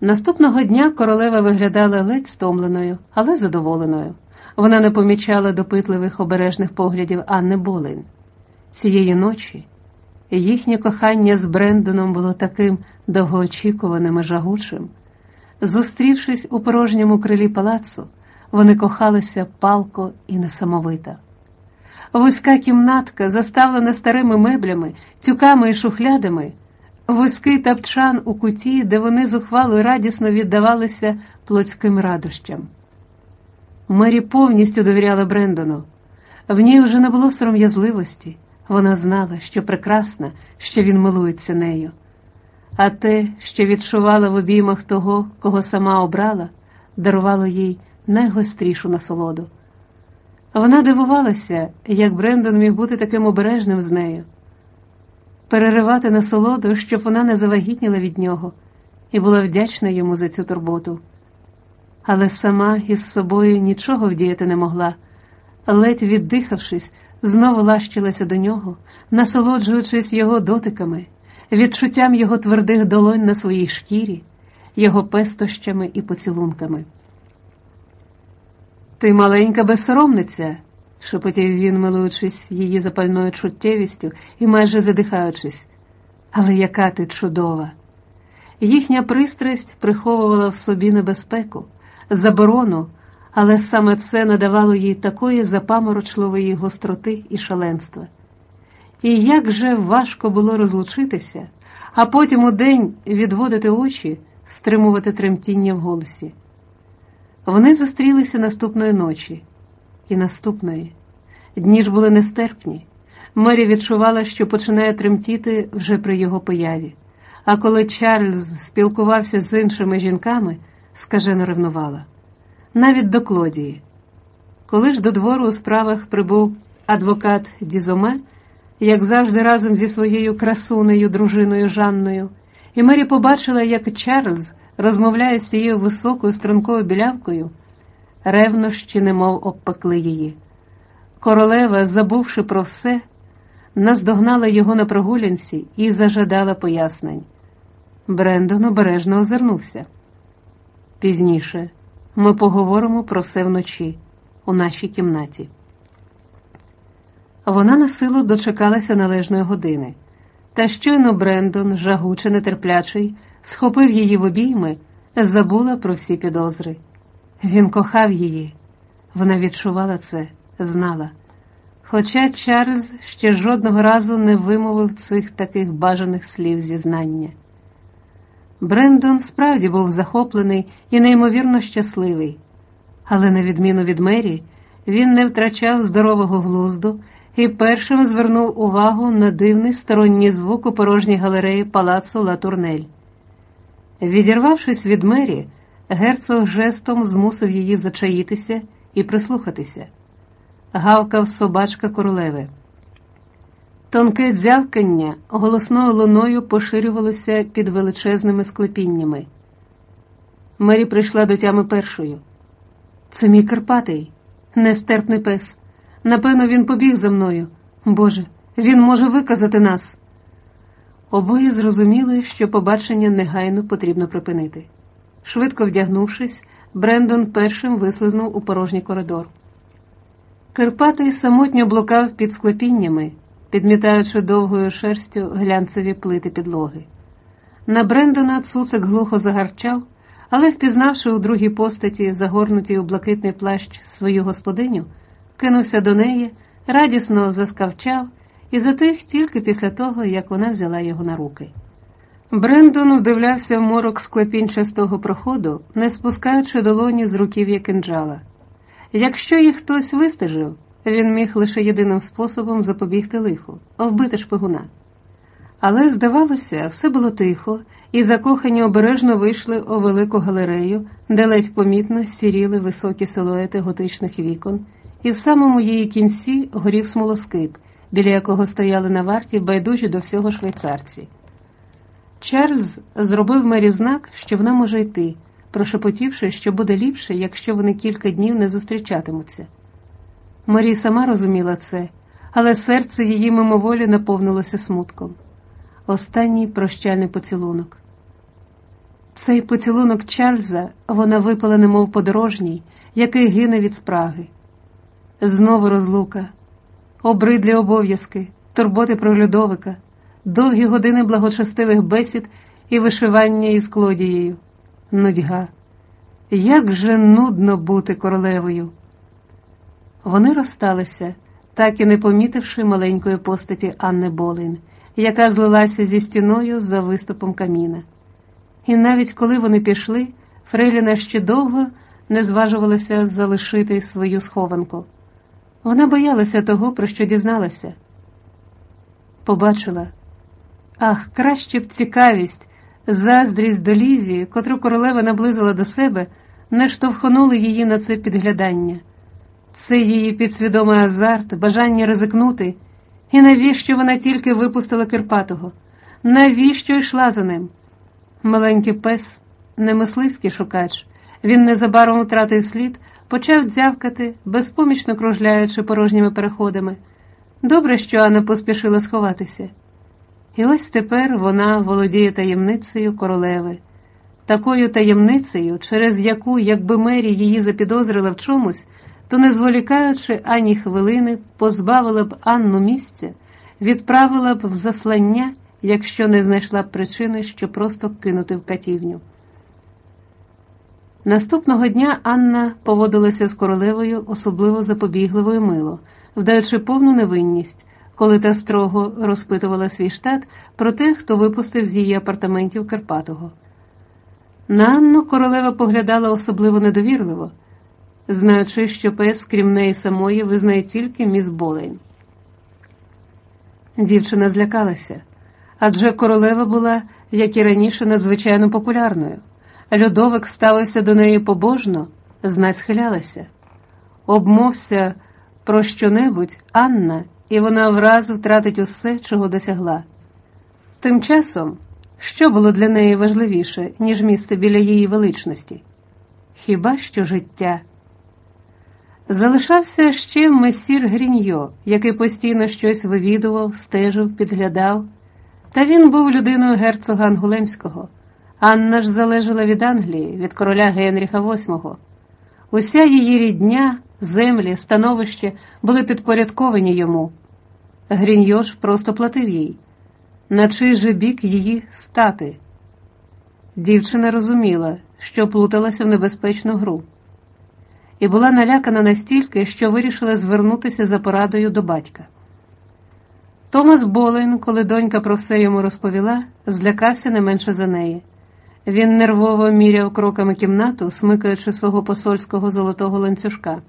Наступного дня королева виглядала ледь стомленою, але задоволеною. Вона не помічала допитливих обережних поглядів Анни Болин. Цієї ночі їхнє кохання з Брендоном було таким довгоочікуваним і жагучим. Зустрівшись у порожньому крилі палацу, вони кохалися палко і несамовито. Вузька кімнатка, заставлена старими меблями, тюками і шухлядами, вузький тапчан у куті, де вони зухвало і радісно віддавалися плотським радощам. Мері повністю довіряла Брендону. В ній вже не було сором'язливості. Вона знала, що прекрасна, що він милується нею. А те, що відчувала в обіймах того, кого сама обрала, дарувало їй найгострішу насолоду. Вона дивувалася, як Брендон міг бути таким обережним з нею, переривати насолоду, щоб вона не завагітніла від нього, і була вдячна йому за цю турботу. Але сама із собою нічого вдіяти не могла, ледь віддихавшись, знову лащилася до нього, насолоджуючись його дотиками, відчуттям його твердих долонь на своїй шкірі, його пестощами і поцілунками. Ти маленька безсоромниця, шепотів він, милуючись її запальною чуттєвістю і майже задихаючись. Але яка ти чудова! Їхня пристрасть приховувала в собі небезпеку, заборону, але саме це надавало їй такої запаморочливої гостроти і шаленства. І як же важко було розлучитися, а потім у день відводити очі, стримувати тремтіння в голосі. Вони зустрілися наступної ночі і наступної. Дні ж були нестерпні. Мері відчувала, що починає тремтіти вже при його появі. А коли Чарльз спілкувався з іншими жінками, скажено ревнувала. Навіть до Клодії. Коли ж до двору у справах прибув адвокат Дізоме, як завжди разом зі своєю красунею, дружиною Жанною, і Мері побачила, як Чарльз розмовляє з цією високою стрункою білявкою, ревнощі немов обпекли її. Королева, забувши про все, наздогнала його на прогулянці і зажадала пояснень. Брендон обережно озирнувся. Пізніше ми поговоримо про все вночі у нашій кімнаті. Вона на силу дочекалася належної години, та щойно Брендон, жагуче нетерплячий, схопив її в обійми, забула про всі підозри. Він кохав її. Вона відчувала це, знала. Хоча Чарльз ще жодного разу не вимовив цих таких бажаних слів зізнання. Брендон справді був захоплений і неймовірно щасливий, але, на відміну від Мері, він не втрачав здорового глузду і першим звернув увагу на дивний сторонній звук у порожній галереї палацу Ла Турнель. Відірвавшись від Мері, герцог жестом змусив її зачаїтися і прислухатися. Гавкав собачка королеви. Тонке дзявкання голосною луною поширювалося під величезними склепіннями. Мері прийшла до тями першою. Це мій Карпатий, нестерпний пес. Напевно, він побіг за мною. Боже, він може виказати нас. Обоє зрозуміли, що побачення негайно потрібно припинити. Швидко вдягнувшись, Брендон першим вислизнув у порожній коридор. Карпатий самотньо блукав під склепіннями, підмітаючи довгою шерстю глянцеві плити підлоги. На Брендона цуцик глухо загарчав, але, впізнавши у другій постаті, загорнутій у блакитний плащ свою господиню, кинувся до неї, радісно заскавчав і затих тільки після того, як вона взяла його на руки. Брендон вдивлявся в морок склепінчастого проходу, не спускаючи долоні з руків'я кинджала. Якщо їх хтось вистежив, він міг лише єдиним способом запобігти лиху вбити шпигуна. Але, здавалося, все було тихо, і закохані обережно вийшли у велику галерею, де ледь помітно сіріли високі силуети готичних вікон, і в самому її кінці горів смолоскип, біля якого стояли на варті байдужі до всього швейцарці. Чарльз зробив мері знак, що вона може йти, прошепотівши, що буде ліпше, якщо вони кілька днів не зустрічатимуться. Марі сама розуміла це, але серце її мимоволі наповнилося смутком. Останній прощальний поцілунок. Цей поцілунок Чарльза вона випала, немов подорожній, який гине від спраги. Знову розлука, обридлі обов'язки, турботи про Людовика, довгі години благочестивих бесід і вишивання із Клодією. Нудьга. Як же нудно бути королевою. Вони розсталися, так і не помітивши маленької постаті Анни Болин, яка злилася зі стіною за виступом каміна. І навіть коли вони пішли, Фрейліна ще довго не зважувалася залишити свою схованку. Вона боялася того, про що дізналася. Побачила ах, краще б цікавість, заздрість до Лізі, котру королева наблизила до себе, не штовхнули її на це підглядання. Це її підсвідомий азарт, бажання ризикнути. І навіщо вона тільки випустила Кирпатого? Навіщо йшла за ним? Маленький пес, не мисливський шукач, він незабаром втратив слід, почав дзявкати, безпомічно кружляючи порожніми переходами. Добре, що Анна поспішила сховатися. І ось тепер вона володіє таємницею королеви, такою таємницею, через яку, якби Мері її запідозрила в чомусь, то, не зволікаючи ані хвилини, позбавила б Анну місця, відправила б в заслання, якщо не знайшла б причини, що просто кинути в катівню. Наступного дня Анна поводилася з королевою особливо запобігливо і мило, вдаючи повну невинність, коли та строго розпитувала свій штат про те, хто випустив з її апартаментів Карпатого. На Анну королева поглядала особливо недовірливо, знаючи, що пес, крім неї самої, визнає тільки міс Болейн. Дівчина злякалася, адже королева була, як і раніше, надзвичайно популярною. Людовик ставився до неї побожно, знать схилялася. Обмовся про що-небудь Анна, і вона вразу втратить усе, чого досягла. Тим часом, що було для неї важливіше, ніж місце біля її величності? Хіба що життя? Залишався ще месір Гріньо, який постійно щось вивідував, стежив, підглядав, та він був людиною герцога Ангулемського. Анна ж залежала від Англії, від короля Генріха VIII. Уся її рідня, землі, становище були підпорядковані йому. Гріньош просто платив їй, на чий же бік її стати. Дівчина розуміла, що плуталася в небезпечну гру, і була налякана настільки, що вирішила звернутися за порадою до батька. Томас Болейн, коли донька про все йому розповіла, злякався не менше за неї. Він нервово міряв кроками кімнату, смикаючи свого посольського золотого ланцюжка.